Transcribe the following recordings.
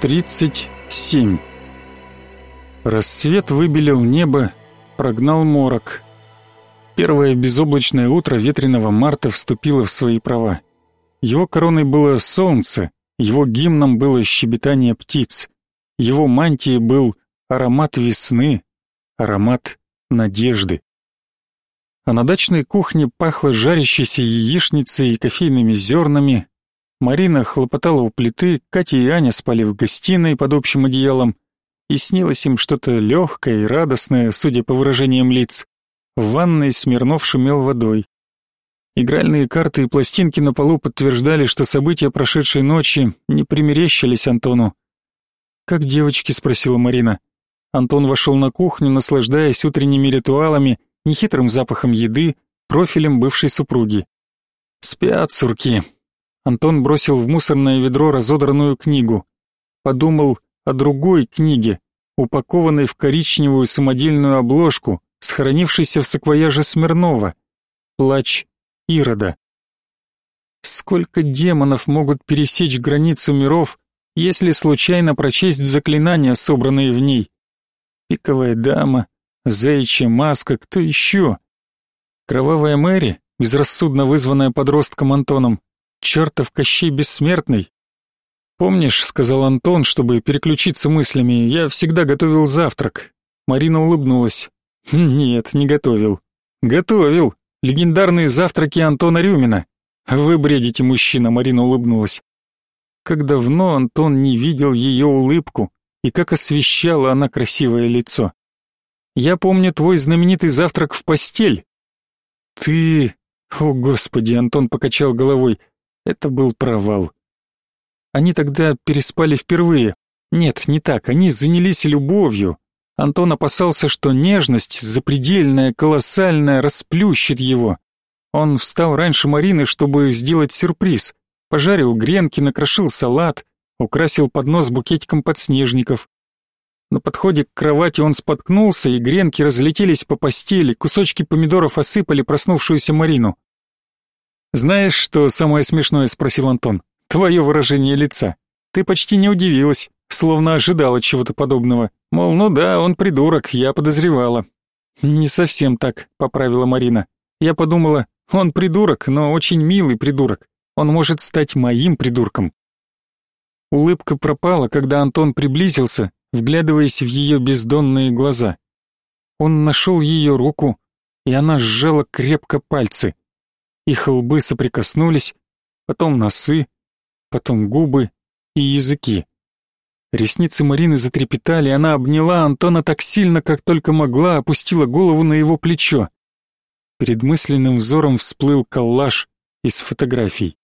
37. Рассвет выбелил небо, прогнал морок. Первое безоблачное утро ветреного марта вступило в свои права. Его короной было солнце, его гимном было щебетание птиц, его мантией был аромат весны, аромат надежды. А на дачной кухне пахло жарящейся яичницей и кофейными зернами. Марина хлопотала у плиты, Катя и Аня спали в гостиной под общим одеялом, и снилось им что-то легкое и радостное, судя по выражениям лиц. В ванной Смирнов шумел водой. Игральные карты и пластинки на полу подтверждали, что события прошедшей ночи не примерещились Антону. «Как девочки?» — спросила Марина. Антон вошел на кухню, наслаждаясь утренними ритуалами, нехитрым запахом еды, профилем бывшей супруги. «Спят сурки». Антон бросил в мусорное ведро разодранную книгу. Подумал о другой книге, упакованной в коричневую самодельную обложку, сохранившейся в саквояже Смирнова. «Плач Ирода». Сколько демонов могут пересечь границу миров, если случайно прочесть заклинания, собранные в ней? Пиковая дама, заячья маска, кто еще? Кровавая Мэри, безрассудно вызванная подростком Антоном, чертов Кощей Бессмертный. «Помнишь, — сказал Антон, чтобы переключиться мыслями, — я всегда готовил завтрак». Марина улыбнулась. «Хм, «Нет, не готовил». «Готовил. Легендарные завтраки Антона Рюмина». «Вы бредите, мужчина», — Марина улыбнулась. Как давно Антон не видел ее улыбку, и как освещала она красивое лицо. Я помню твой знаменитый завтрак в постель. Ты... О, Господи, Антон покачал головой. Это был провал. Они тогда переспали впервые. Нет, не так, они занялись любовью. Антон опасался, что нежность, запредельная, колоссальная, расплющит его. Он встал раньше Марины, чтобы сделать сюрприз. Пожарил гренки, накрошил салат, украсил поднос букетиком подснежников. На подходе к кровати он споткнулся, и гренки разлетелись по постели, кусочки помидоров осыпали проснувшуюся Марину. «Знаешь, что самое смешное?» — спросил Антон. «Твое выражение лица. Ты почти не удивилась, словно ожидала чего-то подобного. Мол, ну да, он придурок, я подозревала». «Не совсем так», — поправила Марина. «Я подумала, он придурок, но очень милый придурок. Он может стать моим придурком». Улыбка пропала, когда Антон приблизился, вглядываясь в ее бездонные глаза. Он нашел ее руку, и она сжала крепко пальцы. Их лбы соприкоснулись, потом носы, потом губы и языки. Ресницы Марины затрепетали, она обняла Антона так сильно, как только могла, опустила голову на его плечо. Перед мысленным взором всплыл коллаж из фотографий.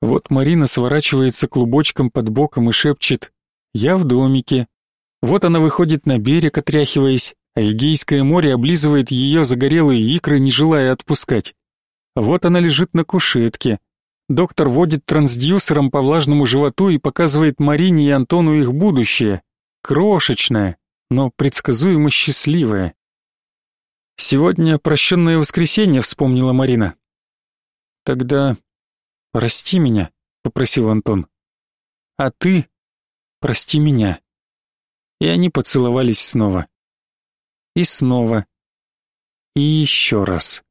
Вот Марина сворачивается клубочком под боком и шепчет «Я в домике». Вот она выходит на берег, отряхиваясь, а Эгейское море облизывает ее загорелые икры, не желая отпускать. Вот она лежит на кушетке. Доктор водит трансдюсером по влажному животу и показывает Марине и Антону их будущее. Крошечное, но предсказуемо счастливое. «Сегодня прощенное воскресенье», — вспомнила Марина. «Тогда «Прости меня», — попросил Антон. «А ты прости меня». И они поцеловались снова. И снова. И еще раз.